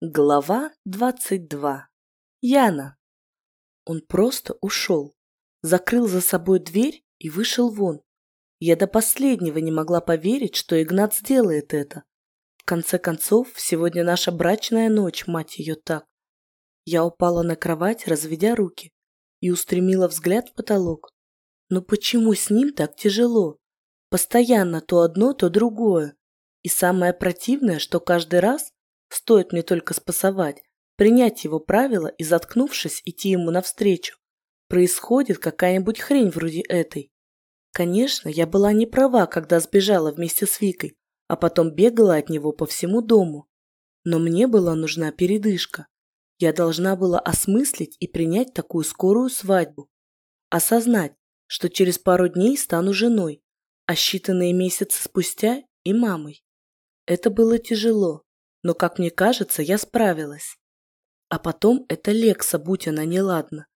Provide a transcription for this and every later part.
Глава двадцать два. Яна. Он просто ушел, закрыл за собой дверь и вышел вон. Я до последнего не могла поверить, что Игнат сделает это. В конце концов, сегодня наша брачная ночь, мать ее так. Я упала на кровать, разведя руки, и устремила взгляд в потолок. Но почему с ним так тяжело? Постоянно то одно, то другое. И самое противное, что каждый раз, Стоит мне только спасовать, принять его правила и, заткнувшись, идти ему навстречу. Происходит какая-нибудь хрень вроде этой. Конечно, я была не права, когда сбежала вместе с Викой, а потом бегала от него по всему дому. Но мне была нужна передышка. Я должна была осмыслить и принять такую скорую свадьбу. Осознать, что через пару дней стану женой, а считанные месяцы спустя и мамой. Это было тяжело, но, как мне кажется, я справилась. А потом это Лекса, будь она неладна.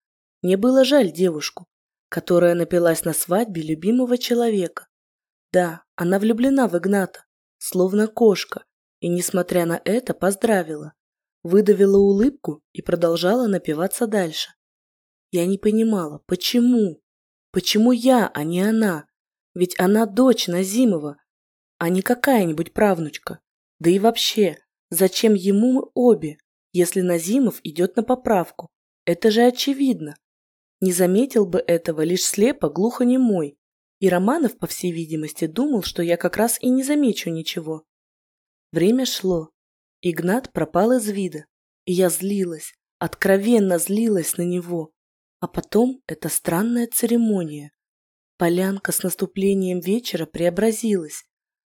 Мне было жаль девушку, которая напилась на свадьбе любимого человека. Да, она влюблена в Игната, словно кошка, и, несмотря на это, поздравила. Выдавила улыбку и продолжала напиваться дальше. Я не понимала, почему? Почему я, а не она? Ведь она дочь Назимова, а не какая-нибудь правнучка. Да и вообще, Зачем ему мы обе, если Назимов идет на поправку? Это же очевидно. Не заметил бы этого лишь слепо глухонемой. И Романов, по всей видимости, думал, что я как раз и не замечу ничего. Время шло. Игнат пропал из вида. И я злилась, откровенно злилась на него. А потом эта странная церемония. Полянка с наступлением вечера преобразилась.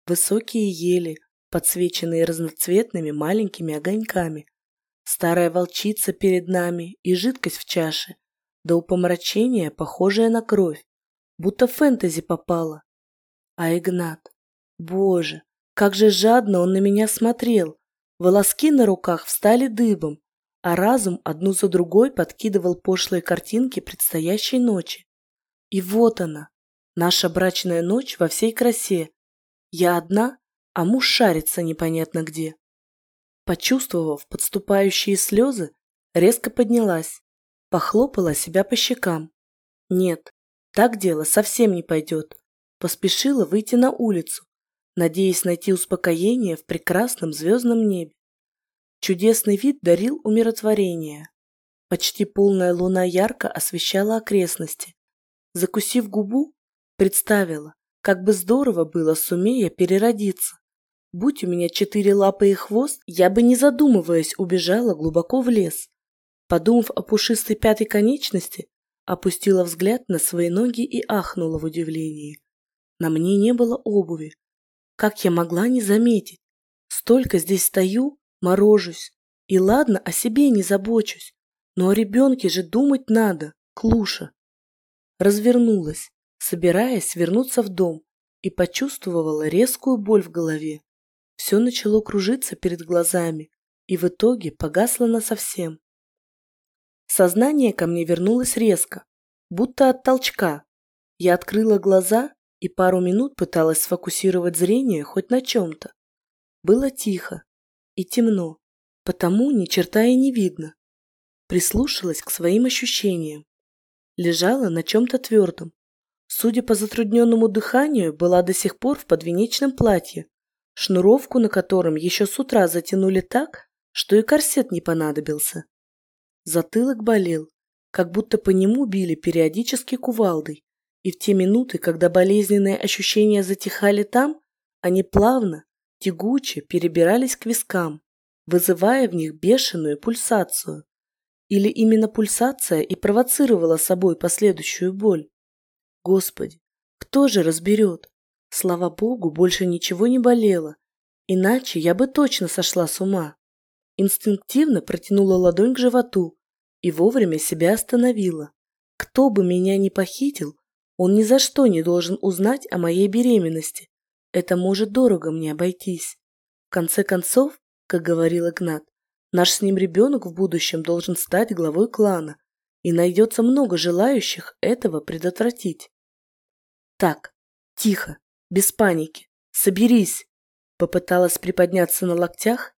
Высокие ели, подсвеченные разноцветными маленькими огоньками. Старая волчица перед нами и жидкость в чаше, до упомрачения, похожая на кровь, будто фэнтези попала. А Игнат, боже, как же жадно он на меня смотрел. Волоски на руках встали дыбом, а разум одну за другой подкидывал пошлые картинки предстоящей ночи. И вот она, наша брачная ночь во всей красе. Я одна а муж шарится непонятно где. Почувствовав подступающие слезы, резко поднялась, похлопала себя по щекам. Нет, так дело совсем не пойдет. Поспешила выйти на улицу, надеясь найти успокоение в прекрасном звездном небе. Чудесный вид дарил умиротворение. Почти полная луна ярко освещала окрестности. Закусив губу, представила, как бы здорово было, сумея переродиться. Будь у меня четыре лапы и хвост, я бы, не задумываясь, убежала глубоко в лес. Подумав о пушистой пятой конечности, опустила взгляд на свои ноги и ахнула в удивлении. На мне не было обуви. Как я могла не заметить? Столько здесь стою, морожусь. И ладно, о себе не забочусь. Но о ребенке же думать надо, Клуша. Развернулась, собираясь вернуться в дом, и почувствовала резкую боль в голове. Все начало кружиться перед глазами и в итоге погасло насовсем. Сознание ко мне вернулось резко, будто от толчка. Я открыла глаза и пару минут пыталась сфокусировать зрение хоть на чем-то. Было тихо и темно, потому ни черта и не видно. Прислушалась к своим ощущениям. Лежала на чем-то твердом. Судя по затрудненному дыханию, была до сих пор в подвенечном платье, шнуровку на котором еще с утра затянули так, что и корсет не понадобился. Затылок болел, как будто по нему били периодически кувалдой, и в те минуты, когда болезненные ощущения затихали там, они плавно, тягуче перебирались к вискам, вызывая в них бешеную пульсацию. Или именно пульсация и провоцировала собой последующую боль. Господи, кто же разберет? Слава богу, больше ничего не болело, иначе я бы точно сошла с ума. Инстинктивно протянула ладонь к животу и вовремя себя остановила. Кто бы меня ни похитил, он ни за что не должен узнать о моей беременности. Это может дорого мне обойтись. В конце концов, как говорил Игнат, наш с ним ребенок в будущем должен стать главой клана, и найдется много желающих этого предотвратить. Так, тихо, без паники. Соберись. Попыталась приподняться на локтях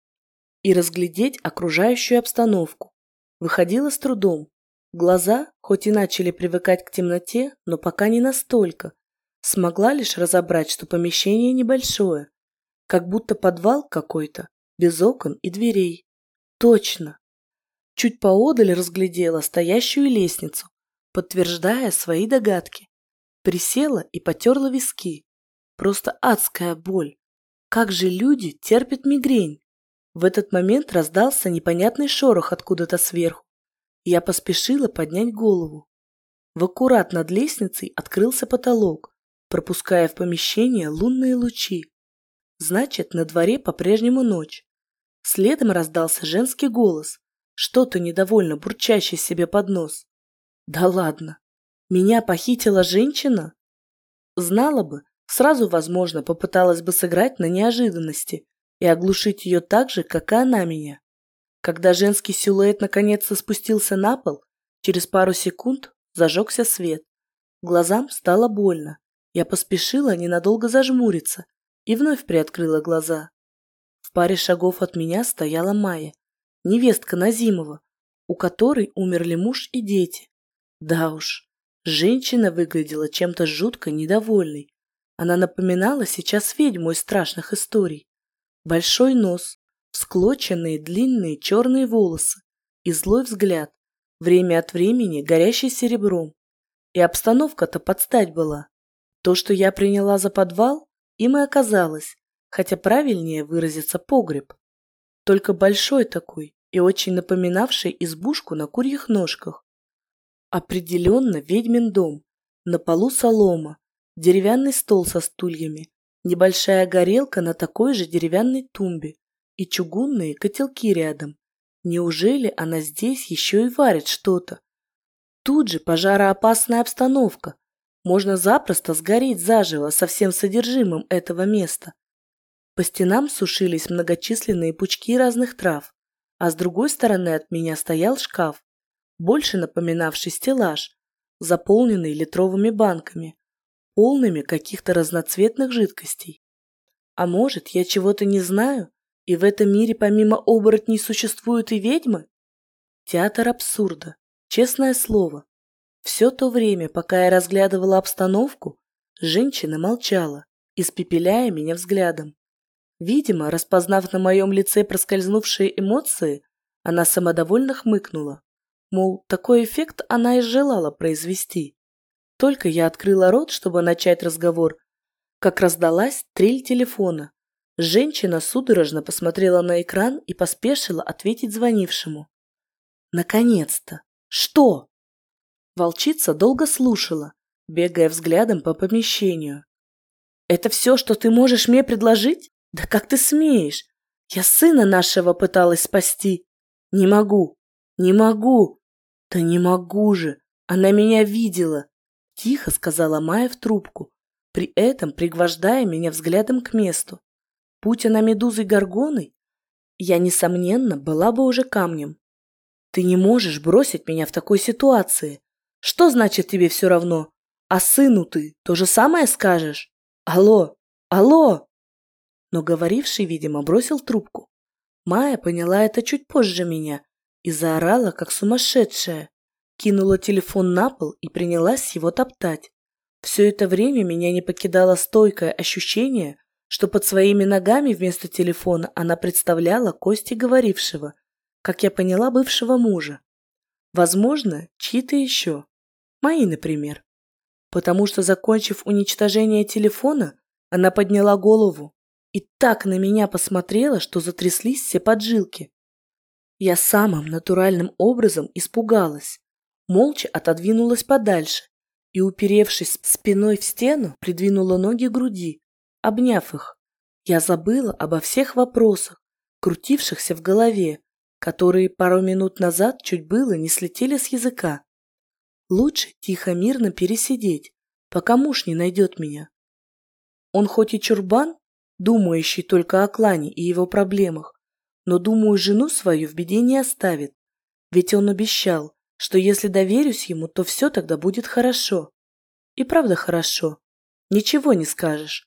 и разглядеть окружающую обстановку. Выходила с трудом. Глаза, хоть и начали привыкать к темноте, но пока не настолько. Смогла лишь разобрать, что помещение небольшое, как будто подвал какой-то, без окон и дверей. Точно. Чуть поодаль разглядела стоящую лестницу, подтверждая свои догадки. Присела и потерла виски. Просто адская боль. Как же люди терпят мигрень? В этот момент раздался непонятный шорох откуда-то сверху. Я поспешила поднять голову. В аккурат над лестницей открылся потолок, пропуская в помещение лунные лучи. Значит, на дворе по-прежнему ночь. Следом раздался женский голос, что-то недовольно бурчащий себе под нос. Да ладно, меня похитила женщина? Знала бы, сразу, возможно, попыталась бы сыграть на неожиданности и оглушить ее так же, как и она меня. Когда женский силуэт наконец-то спустился на пол, через пару секунд зажегся свет. Глазам стало больно. Я поспешила ненадолго зажмуриться и вновь приоткрыла глаза. В паре шагов от меня стояла Майя, невестка Назимова, у которой умерли муж и дети. Да уж, женщина выглядела чем-то жутко недовольной. Она напоминала сейчас ведьму из страшных историй. Большой нос, всклоченные длинные черные волосы и злой взгляд, время от времени горящий серебром. И обстановка-то подстать была. То, что я приняла за подвал, им и оказалось, хотя правильнее выразиться погреб. Только большой такой и очень напоминавший избушку на курьих ножках. Определенно ведьмин дом. На полу солома, деревянный стол со стульями, небольшая горелка на такой же деревянной тумбе и чугунные котелки рядом. Неужели она здесь еще и варит что-то? Тут же пожароопасная обстановка. Можно запросто сгореть заживо со всем содержимым этого места. По стенам сушились многочисленные пучки разных трав, а с другой стороны от меня стоял шкаф, больше напоминавший стеллаж, заполненный литровыми банками, полными каких-то разноцветных жидкостей. А может, я чего-то не знаю, и в этом мире помимо оборотней существуют и ведьмы? Театр абсурда, честное слово. Все то время, пока я разглядывала обстановку, женщина молчала, испепеляя меня взглядом. Видимо, распознав на моем лице проскользнувшие эмоции, она самодовольно хмыкнула. Мол, такой эффект она и желала произвести. Только я открыла рот, чтобы начать разговор, как раздалась трель телефона, Женщина судорожно посмотрела на экран и поспешила ответить звонившему. Наконец-то! Что? Волчица долго слушала, бегая взглядом по помещению. Это все, что ты можешь мне предложить? Да как ты смеешь? Я сына нашего пыталась спасти. Не могу, не могу. Да не могу же. Она меня видела. Тихо сказала Майя в трубку, при этом пригвождая меня взглядом к месту. Будь она медузой Горгоной, я, несомненно, была бы уже камнем. Ты не можешь бросить меня в такой ситуации. Что значит тебе все равно? А сыну ты то же самое скажешь? Алло, алло! Но говоривший, видимо, бросил трубку. Майя поняла это чуть позже меня и заорала, как сумасшедшая. Кинула телефон на пол и принялась его топтать. Все это время меня не покидало стойкое ощущение, что под своими ногами вместо телефона она представляла кости говорившего, как я поняла, бывшего мужа. Возможно, чьи-то еще. Мои, например. Потому что, закончив уничтожение телефона, она подняла голову и так на меня посмотрела, что затряслись все поджилки. Я самым натуральным образом испугалась, молча отодвинулась подальше и, уперевшись спиной в стену, придвинула ноги к груди, обняв их. Я забыла обо всех вопросах, крутившихся в голове, которые пару минут назад чуть было не слетели с языка. Лучше тихо-мирно пересидеть, пока муж не найдет меня. Он хоть и чурбан, думающий только о клане и его проблемах, но, думаю, жену свою в беде не оставит, ведь он обещал, что если доверюсь ему, то все тогда будет хорошо. И правда хорошо. Ничего не скажешь.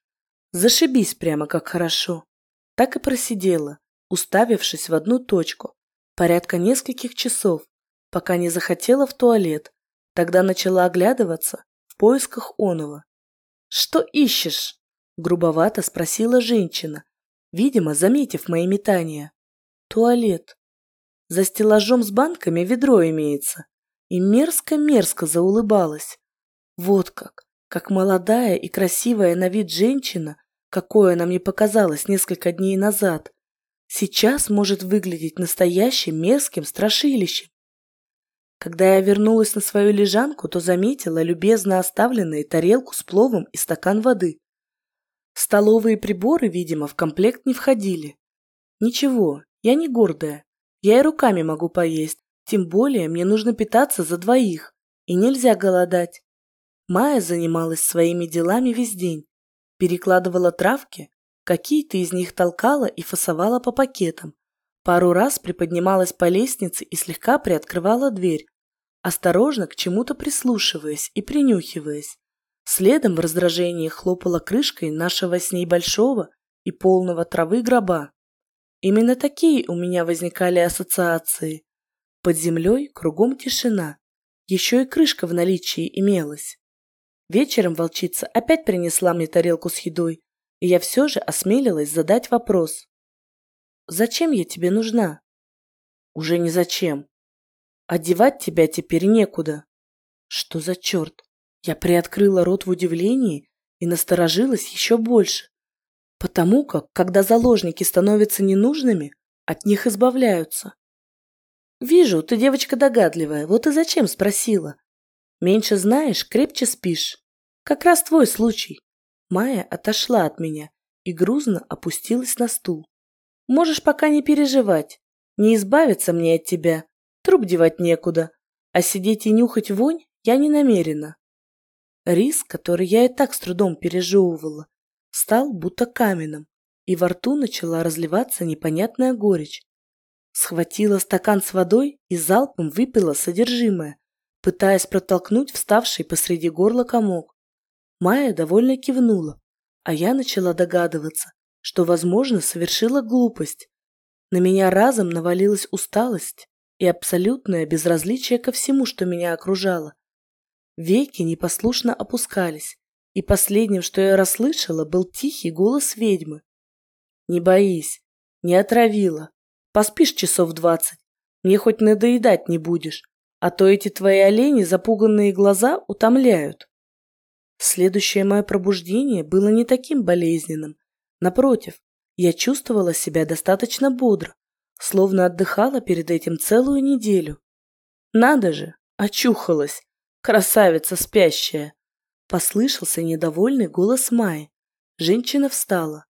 Зашибись прямо как хорошо. Так и просидела, уставившись в одну точку, порядка нескольких часов, пока не захотела в туалет. Тогда начала оглядываться в поисках оного. «Что ищешь?» – грубовато спросила женщина, видимо, заметив мои метания. «Туалет. За стеллажом с банками ведро имеется». И мерзко-мерзко заулыбалась. Вот как, как молодая и красивая на вид женщина, какой она мне показалась несколько дней назад, сейчас может выглядеть настоящим мерзким страшилищем. Когда я вернулась на свою лежанку, то заметила любезно оставленные тарелку с пловом и стакан воды. Столовые приборы, видимо, в комплект не входили. Ничего, я не гордая. Я и руками могу поесть, тем более мне нужно питаться за двоих, и нельзя голодать. Майя занималась своими делами весь день. Перекладывала травки, какие-то из них толкала и фасовала по пакетам, Пару раз приподнималась по лестнице и слегка приоткрывала дверь, осторожно к чему-то прислушиваясь и принюхиваясь. Следом в раздражении хлопала крышкой нашего с ней большого и полного травы гроба. Именно такие у меня возникали ассоциации. Под землей кругом тишина. Еще и крышка в наличии имелась. Вечером волчица опять принесла мне тарелку с едой, и я все же осмелилась задать вопрос. Зачем я тебе нужна? Уже не зачем. Одевать тебя теперь некуда. Что за черт? Я приоткрыла рот в удивлении и насторожилась еще больше. Потому как, когда заложники становятся ненужными, от них избавляются. Вижу, ты девочка догадливая, вот и зачем спросила. Меньше знаешь, крепче спишь. Как раз твой случай. Майя отошла от меня и грузно опустилась на стул. Можешь пока не переживать. Не избавиться мне от тебя. Труп девать некуда. А сидеть и нюхать вонь я не намерена. Рис, который я и так с трудом пережевывала, стал будто каменным, и во рту начала разливаться непонятная горечь. Схватила стакан с водой и залпом выпила содержимое, пытаясь протолкнуть вставший посреди горла комок. Майя довольно кивнула, а я начала догадываться, что, возможно, совершила глупость. На меня разом навалилась усталость и абсолютное безразличие ко всему, что меня окружало. Веки непослушно опускались, и последним, что я расслышала, был тихий голос ведьмы. «Не боись, не отравила. Поспишь часов двадцать, мне хоть надоедать не будешь, а то эти твои олени запуганные глаза утомляют». Следующее мое пробуждение было не таким болезненным, Напротив, я чувствовала себя достаточно бодро, словно отдыхала перед этим целую неделю. Надо же, очухалась, красавица спящая. Послышался недовольный голос Майи. Женщина встала.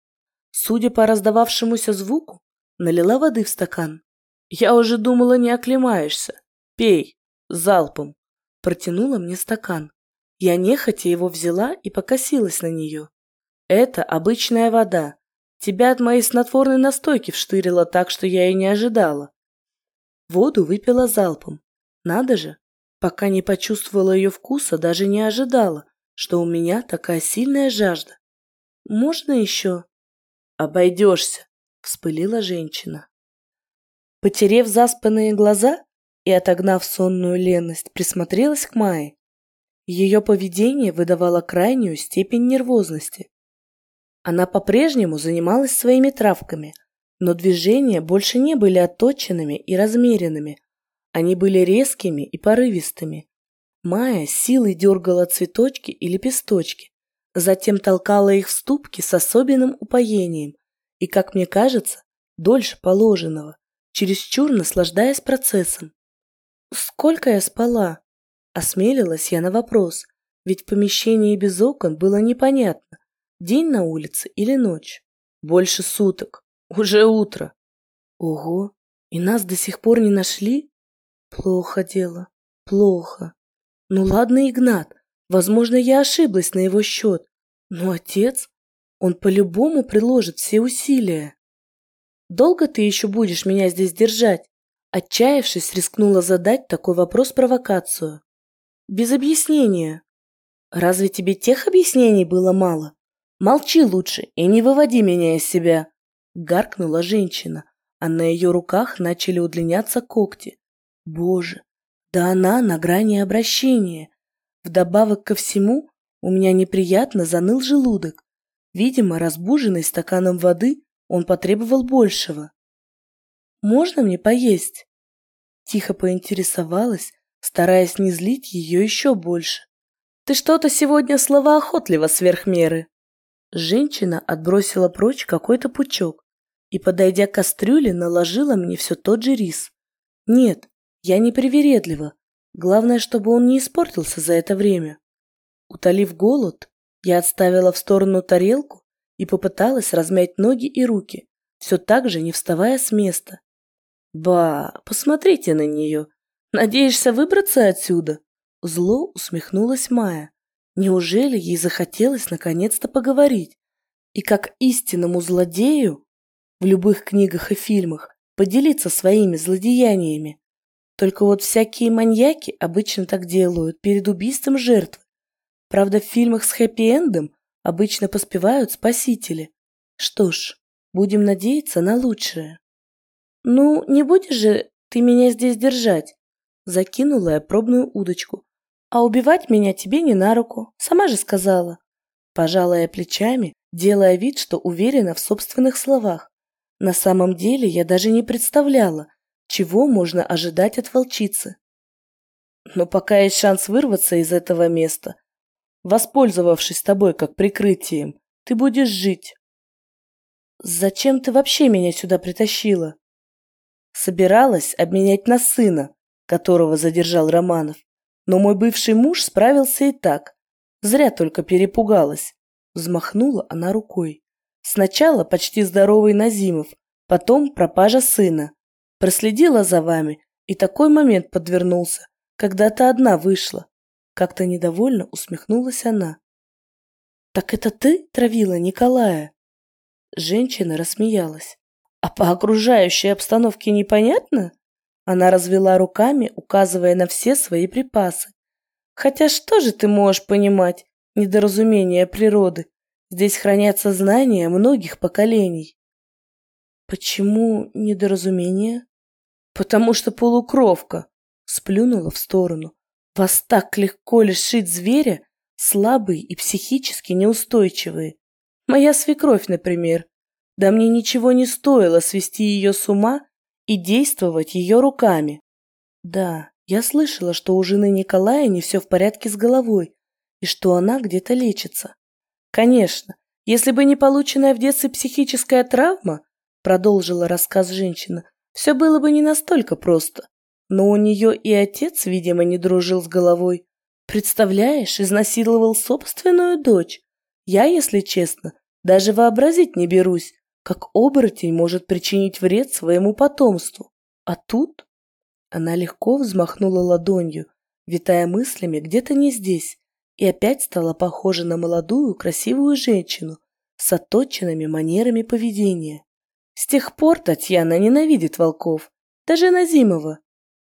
Судя по раздававшемуся звуку, налила воды в стакан. Я уже думала, не оклемаешься. Пей, залпом. Протянула мне стакан. Я нехотя его взяла и покосилась на нее. Это обычная вода. Тебя от моей снотворной настойки вштырило так, что я и не ожидала. Воду выпила залпом. Надо же, пока не почувствовала ее вкуса, даже не ожидала, что у меня такая сильная жажда. Можно еще? Обойдешься, вспылила женщина. Потерев заспанные глаза и отогнав сонную ленность, присмотрелась к Майе. Ее поведение выдавало крайнюю степень нервозности. Она по-прежнему занималась своими травками, но движения больше не были отточенными и размеренными. Они были резкими и порывистыми. Майя силой дергала цветочки и лепесточки, затем толкала их в ступки с особенным упоением и, как мне кажется, дольше положенного, чересчур наслаждаясь процессом. «Сколько я спала?» Осмелилась я на вопрос, ведь в помещении без окон было непонятно, День на улице или ночь? Больше суток. Уже утро. Ого, и нас до сих пор не нашли? Плохо дело. Плохо. Ну ладно, Игнат, возможно, я ошиблась на его счет. Но отец, он по-любому приложит все усилия. Долго ты еще будешь меня здесь держать? Отчаявшись, рискнула задать такой вопрос-провокацию. Без объяснения. Разве тебе тех объяснений было мало? Молчи лучше и не выводи меня из себя!» Гаркнула женщина, а на ее руках начали удлиняться когти. Боже, да она на грани обращения. Вдобавок ко всему, у меня неприятно заныл желудок. Видимо, разбуженный стаканом воды, он потребовал большего. «Можно мне поесть?» Тихо поинтересовалась, стараясь не злить ее еще больше. «Ты что-то сегодня словоохотлива сверх меры». Женщина отбросила прочь какой-то пучок и, подойдя к кастрюле, наложила мне все тот же рис. Нет, я не привередлива. Главное, чтобы он не испортился за это время. Утолив голод, я отставила в сторону тарелку и попыталась размять ноги и руки, все так же не вставая с места. «Ба, посмотрите на нее! Надеешься выбраться отсюда?» Зло усмехнулась Майя. Неужели ей захотелось наконец-то поговорить? И как истинному злодею в любых книгах и фильмах поделиться своими злодеяниями. Только вот всякие маньяки обычно так делают перед убийством жертвы. Правда, в фильмах с хэппи-эндом обычно поспевают спасители. Что ж, будем надеяться на лучшее. «Ну, не будешь же ты меня здесь держать?» Закинула я пробную удочку. «А убивать меня тебе не на руку, сама же сказала». Пожала я плечами, делая вид, что уверена в собственных словах. На самом деле я даже не представляла, чего можно ожидать от волчицы. Но пока есть шанс вырваться из этого места, воспользовавшись тобой как прикрытием, ты будешь жить. Зачем ты вообще меня сюда притащила? Собиралась обменять на сына, которого задержал Романов. Но мой бывший муж справился и так. Зря только перепугалась. Взмахнула она рукой. Сначала почти здоровый Назимов, потом пропажа сына. Проследила за вами, и такой момент подвернулся, когда ты одна вышла. Как-то недовольно усмехнулась она. «Так это ты травила Николая?» Женщина рассмеялась. «А по окружающей обстановке непонятно?» Она развела руками, указывая на все свои припасы. «Хотя что же ты можешь понимать? Недоразумение природы. Здесь хранятся знания многих поколений». «Почему недоразумение?» «Потому что полукровка», — сплюнула в сторону. «Вас так легко лишить зверя, слабые и психически неустойчивые. Моя свекровь, например. Да мне ничего не стоило свести ее с ума и действовать ее руками. Да, я слышала, что у жены Николая не все в порядке с головой, и что она где-то лечится. Конечно, если бы не полученная в детстве психическая травма, продолжила рассказ женщина, все было бы не настолько просто. Но у нее и отец, видимо, не дружил с головой. Представляешь, изнасиловал собственную дочь. Я, если честно, даже вообразить не берусь, как оборотень может причинить вред своему потомству. А тут она легко взмахнула ладонью, витая мыслями где-то не здесь, и опять стала похожа на молодую красивую женщину с отточенными манерами поведения. С тех пор Татьяна ненавидит волков, даже Назимова.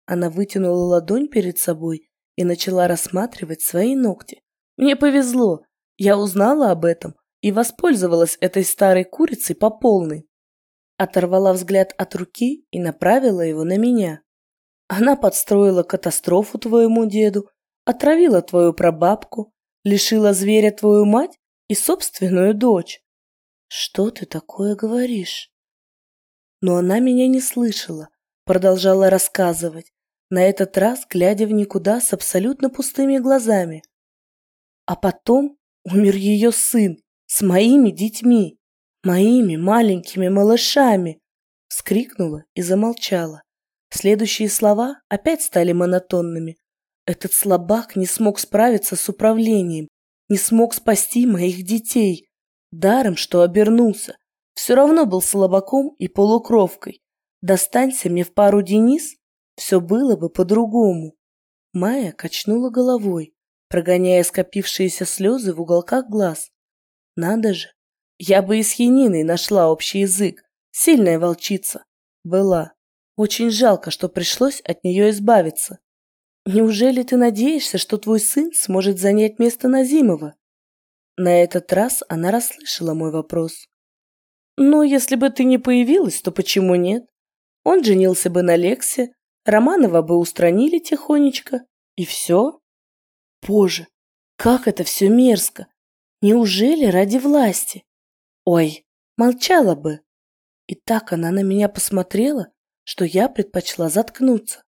Она вытянула ладонь перед собой и начала рассматривать свои ногти. Мне повезло, я узнала об этом и воспользовалась этой старой курицей по полной. Оторвала взгляд от руки и направила его на меня. Она подстроила катастрофу твоему деду, отравила твою прабабку, лишила зверя твою мать и собственную дочь. Что ты такое говоришь? Но она меня не слышала, продолжала рассказывать, на этот раз глядя в никуда с абсолютно пустыми глазами. А потом умер ее сын, с моими детьми, моими маленькими малышами!» Вскрикнула и замолчала. Следующие слова опять стали монотонными. Этот слабак не смог справиться с управлением, не смог спасти моих детей. Даром, что обернулся. Все равно был слабаком и полукровкой. Достанься мне в пару Денис, все было бы по-другому. Майя качнула головой, прогоняя скопившиеся слезы в уголках глаз. Надо же, я бы и с Яниной нашла общий язык. Сильная волчица. Была. Очень жалко, что пришлось от нее избавиться. Неужели ты надеешься, что твой сын сможет занять место Назимова? На этот раз она расслышала мой вопрос. Ну, если бы ты не появилась, то почему нет? Он женился бы на Лексе, Романова бы устранили тихонечко, и все. Боже, как это все мерзко! Неужели ради власти? Ой, молчала бы. И так она на меня посмотрела, что я предпочла заткнуться.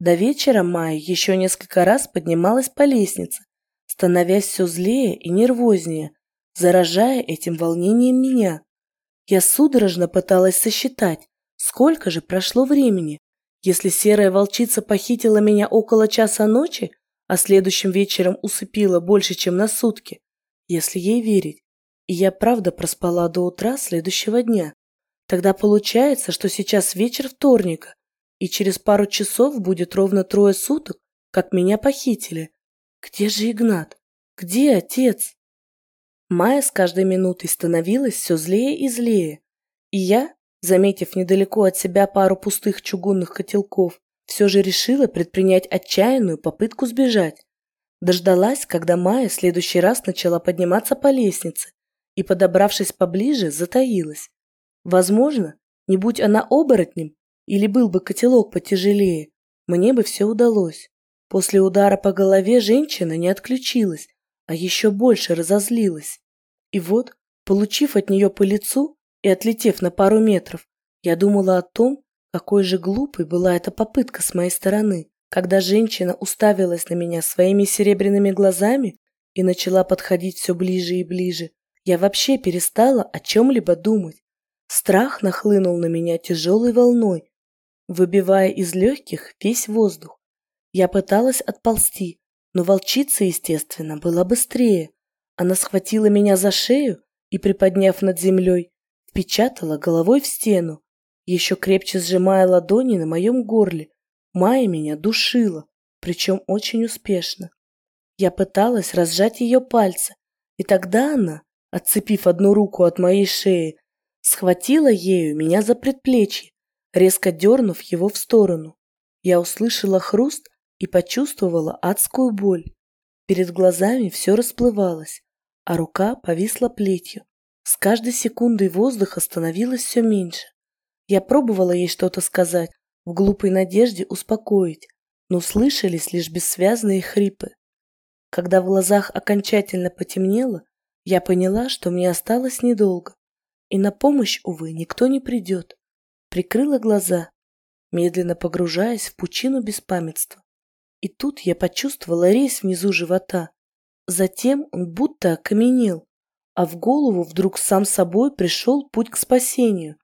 До вечера Майя еще несколько раз поднималась по лестнице, становясь все злее и нервознее, заражая этим волнением меня. Я судорожно пыталась сосчитать, сколько же прошло времени. Если серая волчица похитила меня около часа ночи, а следующим вечером усыпила больше, чем на сутки, если ей верить, и я правда проспала до утра следующего дня, тогда получается, что сейчас вечер вторника, и через пару часов будет ровно трое суток, как меня похитили. Где же Игнат? Где отец? Майя с каждой минутой становилась все злее и злее. И я, заметив недалеко от себя пару пустых чугунных котелков, все же решила предпринять отчаянную попытку сбежать. Дождалась, когда Майя в следующий раз начала подниматься по лестнице и, подобравшись поближе, затаилась. Возможно, не будь она оборотнем, или был бы котелок потяжелее, мне бы все удалось. После удара по голове женщина не отключилась, а еще больше разозлилась. И вот, получив от нее по лицу и отлетев на пару метров, я думала о том, какой же глупой была эта попытка с моей стороны, когда женщина уставилась на меня своими серебряными глазами и начала подходить все ближе и ближе. Я вообще перестала о чем-либо думать. Страх нахлынул на меня тяжелой волной, выбивая из легких весь воздух. Я пыталась отползти, но волчица, естественно, была быстрее. Она схватила меня за шею и, приподняв над землей, впечатала головой в стену, еще крепче сжимая ладони на моем горле. Майя меня душила, причем очень успешно. Я пыталась разжать ее пальцы, и тогда она, отцепив одну руку от моей шеи, схватила ею меня за предплечье, резко дернув его в сторону. Я услышала хруст и почувствовала адскую боль. Перед глазами все расплывалось, а рука повисла плетью. С каждой секундой воздуха становилось все меньше. Я пробовала ей что-то сказать, в глупой надежде успокоить, но слышались лишь бессвязные хрипы. Когда в глазах окончательно потемнело, я поняла, что мне осталось недолго, и на помощь, увы, никто не придет. Прикрыла глаза, медленно погружаясь в пучину беспамятства. И тут я почувствовала резь внизу живота. Затем он будто окаменел, а в голову вдруг сам собой пришел путь к спасению.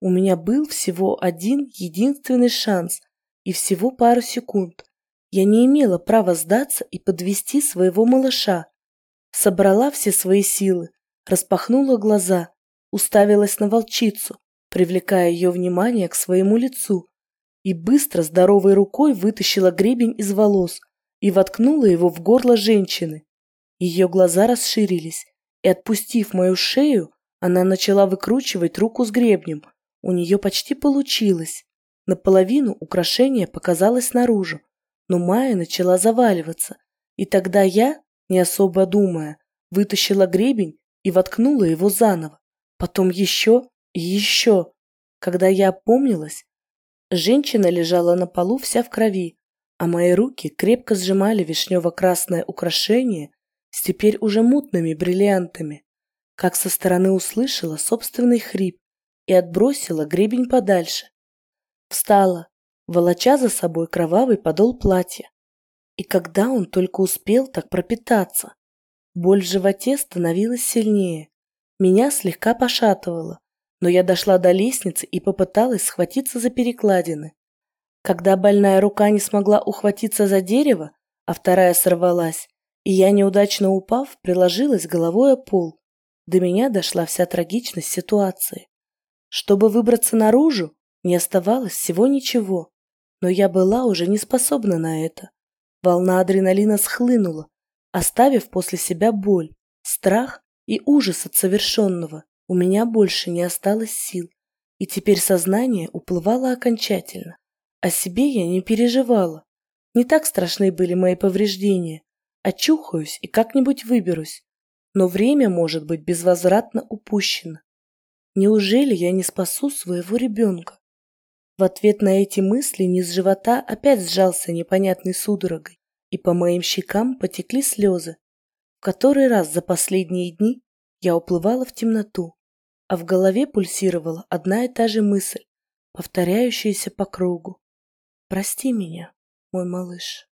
У меня был всего один единственный шанс и всего пару секунд. Я не имела права сдаться и подвести своего малыша. Собрала все свои силы, распахнула глаза, уставилась на волчицу, привлекая ее внимание к своему лицу и быстро здоровой рукой вытащила гребень из волос и воткнула его в горло женщины. Ее глаза расширились, и, отпустив мою шею, она начала выкручивать руку с гребнем. У нее почти получилось. Наполовину украшение показалось наружу, но Майя начала заваливаться, и тогда я, не особо думая, вытащила гребень и воткнула его заново. Потом еще и еще. Когда я опомнилась, Женщина лежала на полу вся в крови, а мои руки крепко сжимали вишнево-красное украшение с теперь уже мутными бриллиантами. Как со стороны услышала собственный хрип и отбросила гребень подальше. Встала, волоча за собой кровавый подол платья. И когда он только успел так пропитаться, боль в животе становилась сильнее. Меня слегка пошатывало, но я дошла до лестницы и попыталась схватиться за перекладины. Когда больная рука не смогла ухватиться за дерево, а вторая сорвалась, и я, неудачно упав, приложилась головой о пол, до меня дошла вся трагичность ситуации. Чтобы выбраться наружу, не оставалось всего ничего, но я была уже не способна на это. Волна адреналина схлынула, оставив после себя боль, страх и ужас от совершенного. У меня больше не осталось сил, и теперь сознание уплывало окончательно. О себе я не переживала. Не так страшны были мои повреждения. Очухаюсь и как-нибудь выберусь. Но время может быть безвозвратно упущено. Неужели я не спасу своего ребенка? В ответ на эти мысли низ живота опять сжался непонятной судорогой, и по моим щекам потекли слезы. В который раз за последние дни я уплывала в темноту, а в голове пульсировала одна и та же мысль, повторяющаяся по кругу. «Прости меня, мой малыш».